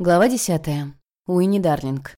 Глава десятая. Уинни Дарлинг.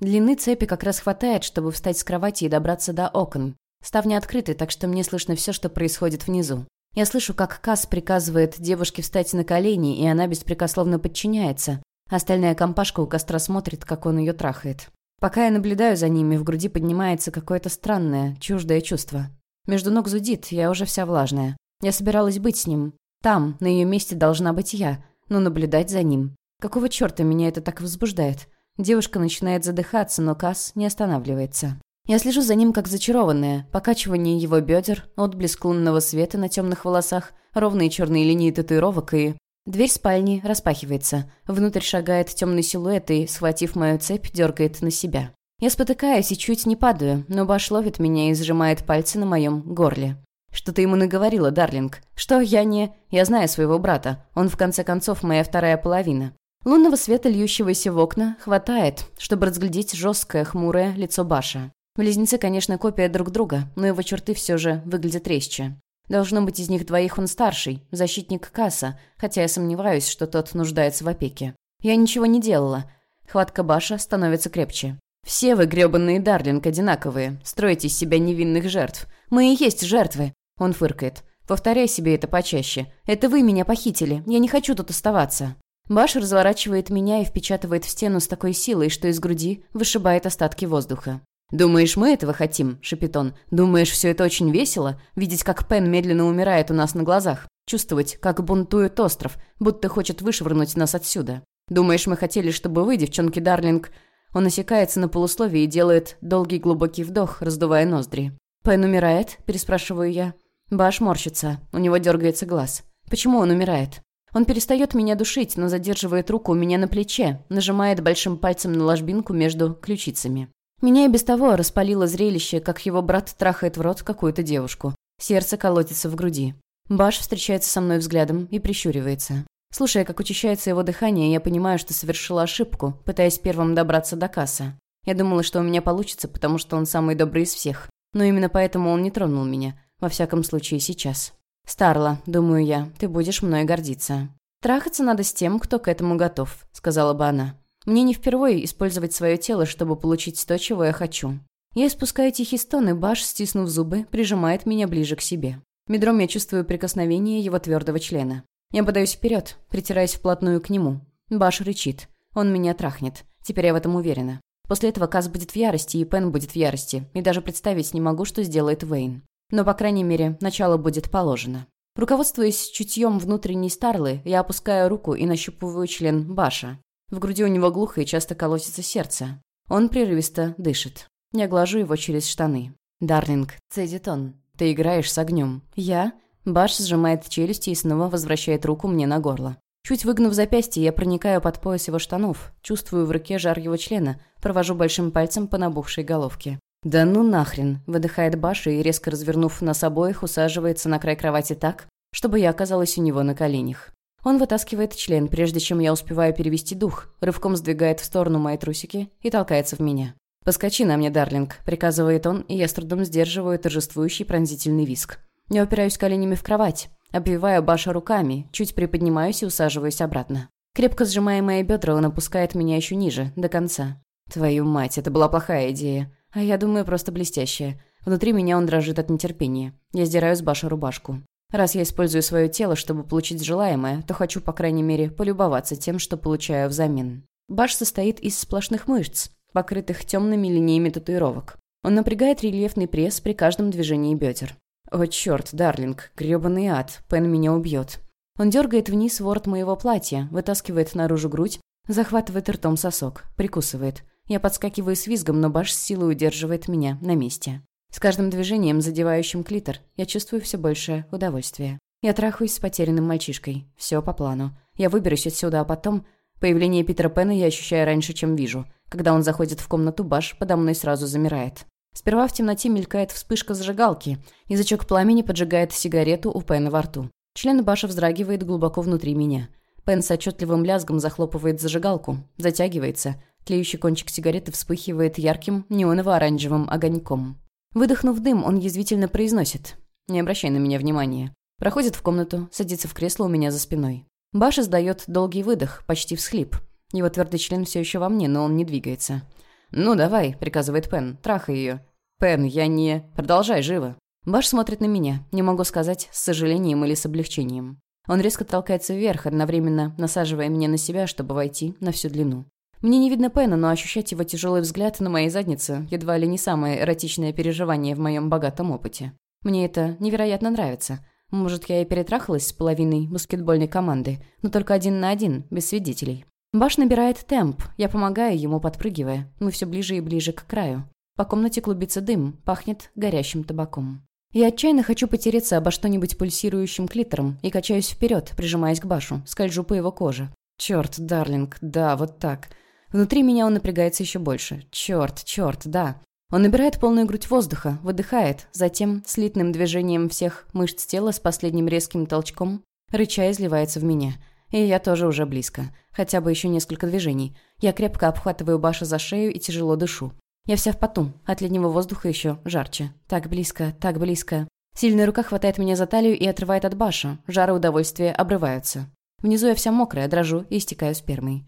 Длины цепи как раз хватает, чтобы встать с кровати и добраться до окон. Ставни открыты, так что мне слышно все, что происходит внизу. Я слышу, как Касс приказывает девушке встать на колени, и она беспрекословно подчиняется. Остальная компашка у костра смотрит, как он ее трахает. Пока я наблюдаю за ними, в груди поднимается какое-то странное, чуждое чувство. Между ног зудит, я уже вся влажная. Я собиралась быть с ним. Там, на ее месте должна быть я, но наблюдать за ним. Какого черта меня это так возбуждает? Девушка начинает задыхаться, но Касс не останавливается. Я слежу за ним как зачарованная. Покачивание его бедер, отблеск лунного света на темных волосах, ровные черные линии татуировок и... Дверь спальни распахивается. Внутрь шагает темный силуэт и, схватив мою цепь, дергает на себя. Я спотыкаюсь и чуть не падаю, но Баш ловит меня и сжимает пальцы на моем горле. «Что ты ему наговорила, Дарлинг? Что я не... Я знаю своего брата. Он, в конце концов, моя вторая половина. Лунного света, льющегося в окна, хватает, чтобы разглядеть жесткое, хмурое лицо Баша. Близнецы, конечно, копия друг друга, но его черты все же выглядят резче. Должно быть, из них двоих он старший, защитник Касса, хотя я сомневаюсь, что тот нуждается в опеке. Я ничего не делала. Хватка Баша становится крепче. «Все вы, грёбаные Дарлинг, одинаковые. Строите из себя невинных жертв. Мы и есть жертвы!» Он фыркает. «Повторяй себе это почаще. Это вы меня похитили. Я не хочу тут оставаться». Баш разворачивает меня и впечатывает в стену с такой силой, что из груди вышибает остатки воздуха. «Думаешь, мы этого хотим?» – шепит он. «Думаешь, все это очень весело? Видеть, как Пен медленно умирает у нас на глазах? Чувствовать, как бунтует остров, будто хочет вышвырнуть нас отсюда? Думаешь, мы хотели, чтобы вы, девчонки Дарлинг...» Он осекается на полусловие и делает долгий глубокий вдох, раздувая ноздри. «Пен умирает?» – переспрашиваю я. Баш морщится, у него дергается глаз. «Почему он умирает?» Он перестает меня душить, но задерживает руку у меня на плече, нажимает большим пальцем на ложбинку между ключицами. Меня и без того распалило зрелище, как его брат трахает в рот какую-то девушку. Сердце колотится в груди. Баш встречается со мной взглядом и прищуривается. Слушая, как учащается его дыхание, я понимаю, что совершила ошибку, пытаясь первым добраться до касса. Я думала, что у меня получится, потому что он самый добрый из всех. Но именно поэтому он не тронул меня. Во всяком случае, сейчас. «Старла, думаю я, ты будешь мной гордиться». «Трахаться надо с тем, кто к этому готов», — сказала бы она. «Мне не впервые использовать свое тело, чтобы получить то, чего я хочу». Я испускаю тихий стон, и Баш, стиснув зубы, прижимает меня ближе к себе. Медром я чувствую прикосновение его твердого члена. Я подаюсь вперед, притираясь вплотную к нему. Баш рычит. Он меня трахнет. Теперь я в этом уверена. После этого Каз будет в ярости, и Пен будет в ярости. И даже представить не могу, что сделает Вейн. Но, по крайней мере, начало будет положено. Руководствуясь чутьем внутренней Старлы, я опускаю руку и нащупываю член Баша. В груди у него глухо и часто колотится сердце. Он прерывисто дышит. Я глажу его через штаны. «Дарлинг, цедит он. Ты играешь с огнем. Я?» Баш сжимает челюсти и снова возвращает руку мне на горло. Чуть выгнув запястье, я проникаю под пояс его штанов, чувствую в руке жар его члена, провожу большим пальцем по набухшей головке. «Да ну нахрен!» – выдыхает Баша и, резко развернув нас обоих, усаживается на край кровати так, чтобы я оказалась у него на коленях. Он вытаскивает член, прежде чем я успеваю перевести дух, рывком сдвигает в сторону мои трусики и толкается в меня. «Поскочи на мне, Дарлинг», – приказывает он, и я с трудом сдерживаю торжествующий пронзительный виск. Я упираюсь коленями в кровать, обвиваю Баша руками, чуть приподнимаюсь и усаживаюсь обратно. Крепко сжимая мои бедра, он опускает меня еще ниже, до конца. «Твою мать, это была плохая идея. А я думаю, просто блестящее. Внутри меня он дрожит от нетерпения. Я сдираю с Баша рубашку. Раз я использую свое тело, чтобы получить желаемое, то хочу, по крайней мере, полюбоваться тем, что получаю взамен. Баш состоит из сплошных мышц, покрытых темными линиями татуировок. Он напрягает рельефный пресс при каждом движении бедер. «О, черт, Дарлинг, грёбаный ад, Пен меня убьет». Он дергает вниз ворот моего платья, вытаскивает наружу грудь, захватывает ртом сосок, прикусывает. Я подскакиваю с визгом, но Баш с силой удерживает меня на месте. С каждым движением, задевающим клитор, я чувствую все большее удовольствие. Я трахаюсь с потерянным мальчишкой. Все по плану. Я выберусь отсюда, а потом... Появление Питера Пена я ощущаю раньше, чем вижу. Когда он заходит в комнату, Баш подо мной сразу замирает. Сперва в темноте мелькает вспышка зажигалки. Язычок пламени поджигает сигарету у Пена во рту. Член Баша вздрагивает глубоко внутри меня. Пен с отчетливым лязгом захлопывает зажигалку, затягивается, Тлеющий кончик сигареты вспыхивает ярким неоново-оранжевым огоньком. Выдохнув дым, он язвительно произносит. «Не обращай на меня внимания». Проходит в комнату, садится в кресло у меня за спиной. Баш издает долгий выдох, почти всхлип. Его твердый член все еще во мне, но он не двигается. «Ну, давай», — приказывает Пен, — «трахай ее». «Пен, я не...» «Продолжай, живо». Баш смотрит на меня, не могу сказать, с сожалением или с облегчением. Он резко толкается вверх, одновременно насаживая меня на себя, чтобы войти на всю длину. Мне не видно Пена, но ощущать его тяжелый взгляд на моей заднице едва ли не самое эротичное переживание в моем богатом опыте. Мне это невероятно нравится. Может, я и перетрахалась с половиной баскетбольной команды, но только один на один, без свидетелей. Баш набирает темп, я помогаю ему, подпрыгивая. Мы все ближе и ближе к краю. По комнате клубится дым, пахнет горящим табаком. Я отчаянно хочу потереться обо что-нибудь пульсирующим клитором и качаюсь вперед, прижимаясь к Башу, скольжу по его коже. Черт, Дарлинг, да, вот так. Внутри меня он напрягается еще больше. Черт, черт, да. Он набирает полную грудь воздуха, выдыхает, затем слитным движением всех мышц тела с последним резким толчком, рыча изливается в меня. И я тоже уже близко. Хотя бы еще несколько движений. Я крепко обхватываю Баша за шею и тяжело дышу. Я вся в поту, от леднего воздуха еще жарче. Так близко, так близко. Сильная рука хватает меня за талию и отрывает от Баша. Жары удовольствия обрываются. Внизу я вся мокрая, дрожу и истекаю спермой.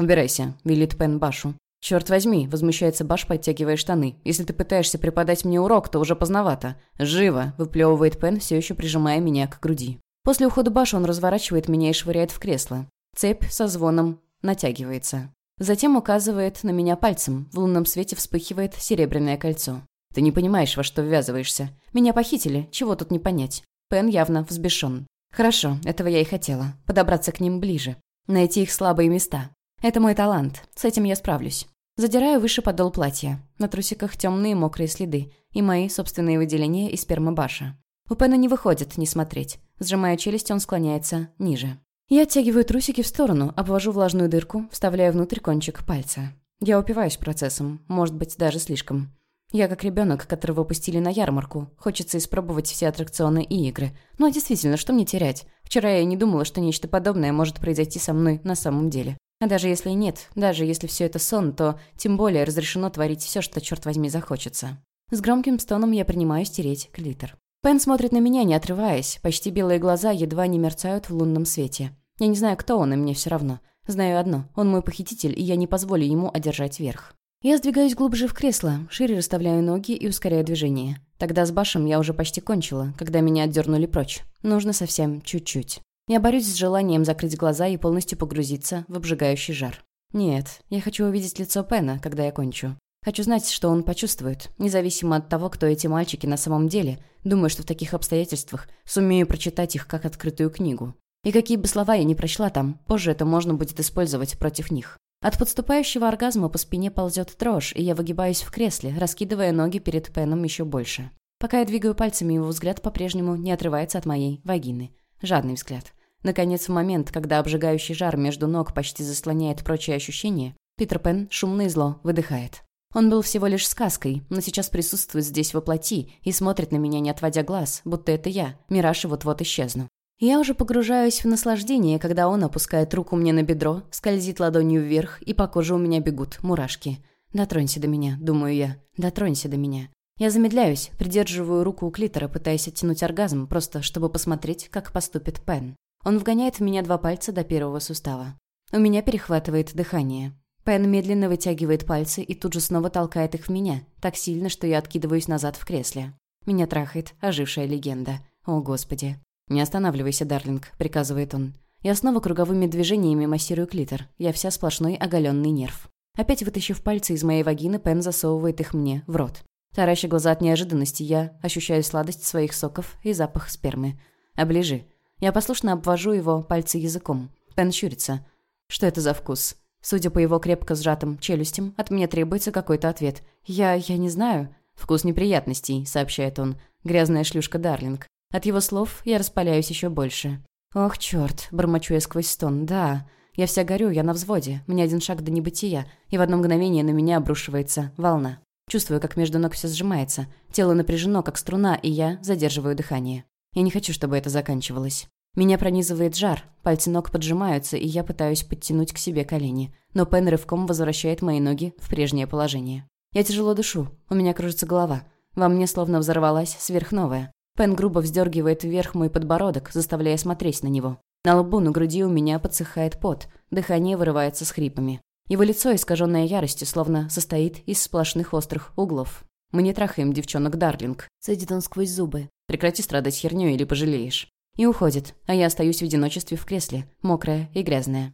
«Убирайся», — велит Пен Башу. «Черт возьми», — возмущается Баш, подтягивая штаны. «Если ты пытаешься преподать мне урок, то уже поздновато». «Живо», — выплевывает Пен, все еще прижимая меня к груди. После ухода Баша он разворачивает меня и швыряет в кресло. Цепь со звоном натягивается. Затем указывает на меня пальцем. В лунном свете вспыхивает серебряное кольцо. «Ты не понимаешь, во что ввязываешься. Меня похитили, чего тут не понять». Пен явно взбешен. «Хорошо, этого я и хотела. Подобраться к ним ближе. Найти их слабые места. Это мой талант. С этим я справлюсь. Задираю выше подол платья. На трусиках темные мокрые следы. И мои собственные выделения из спермобаша. У Пена не выходит не смотреть. Сжимая челюсть, он склоняется ниже. Я оттягиваю трусики в сторону, обвожу влажную дырку, вставляю внутрь кончик пальца. Я упиваюсь процессом, может быть, даже слишком. Я как ребенок, которого пустили на ярмарку. Хочется испробовать все аттракционы и игры. Ну а действительно, что мне терять? Вчера я не думала, что нечто подобное может произойти со мной на самом деле. А даже если нет, даже если все это сон, то тем более разрешено творить все, что, черт возьми, захочется. С громким стоном я принимаю стереть клитор. Пен смотрит на меня, не отрываясь. Почти белые глаза едва не мерцают в лунном свете. Я не знаю, кто он, и мне все равно. Знаю одно. Он мой похититель, и я не позволю ему одержать верх. Я сдвигаюсь глубже в кресло, шире расставляю ноги и ускоряю движение. Тогда с Башем я уже почти кончила, когда меня отдернули прочь. Нужно совсем чуть-чуть. Я борюсь с желанием закрыть глаза и полностью погрузиться в обжигающий жар. Нет, я хочу увидеть лицо Пена, когда я кончу. Хочу знать, что он почувствует, независимо от того, кто эти мальчики на самом деле. Думаю, что в таких обстоятельствах сумею прочитать их как открытую книгу. И какие бы слова я ни прочла там, позже это можно будет использовать против них. От подступающего оргазма по спине ползет дрожь, и я выгибаюсь в кресле, раскидывая ноги перед Пеном еще больше. Пока я двигаю пальцами, его взгляд по-прежнему не отрывается от моей вагины. Жадный взгляд. Наконец, в момент, когда обжигающий жар между ног почти заслоняет прочие ощущения, Питер Пен шумно и зло выдыхает. Он был всего лишь сказкой, но сейчас присутствует здесь воплоти и смотрит на меня, не отводя глаз, будто это я, мираж вот-вот исчезну. Я уже погружаюсь в наслаждение, когда он опускает руку мне на бедро, скользит ладонью вверх, и по коже у меня бегут мурашки. «Дотронься до меня», — думаю я. «Дотронься до меня». Я замедляюсь, придерживаю руку у клитора, пытаясь оттянуть оргазм, просто чтобы посмотреть, как поступит Пен. Он вгоняет в меня два пальца до первого сустава. У меня перехватывает дыхание. Пен медленно вытягивает пальцы и тут же снова толкает их в меня, так сильно, что я откидываюсь назад в кресле. Меня трахает ожившая легенда. О, Господи. «Не останавливайся, Дарлинг», — приказывает он. Я снова круговыми движениями массирую клитор. Я вся сплошной оголенный нерв. Опять вытащив пальцы из моей вагины, Пен засовывает их мне в рот. Тараща глаза от неожиданности, я ощущаю сладость своих соков и запах спермы. «Оближи», я послушно обвожу его пальцы языком. Пен щурится. Что это за вкус? Судя по его крепко сжатым челюстям, от меня требуется какой-то ответ. «Я... я не знаю». «Вкус неприятностей», — сообщает он. «Грязная шлюшка Дарлинг». От его слов я распаляюсь еще больше. «Ох, черт!» — бормочу я сквозь стон. «Да, я вся горю, я на взводе. Мне один шаг до небытия, и в одно мгновение на меня обрушивается волна. Чувствую, как между ног все сжимается. Тело напряжено, как струна, и я задерживаю дыхание. Я не хочу, чтобы это заканчивалось. Меня пронизывает жар, пальцы ног поджимаются, и я пытаюсь подтянуть к себе колени. Но Пен рывком возвращает мои ноги в прежнее положение. Я тяжело дышу, у меня кружится голова. Во мне словно взорвалась сверхновая. Пен грубо вздергивает вверх мой подбородок, заставляя смотреть на него. На лбу, на груди у меня подсыхает пот, дыхание вырывается с хрипами. Его лицо, искаженное яростью, словно состоит из сплошных острых углов. «Мы не трахаем девчонок, Дарлинг», — цедит он сквозь зубы. «Прекрати страдать хернёй или пожалеешь». И уходит, а я остаюсь в одиночестве в кресле, мокрая и грязная.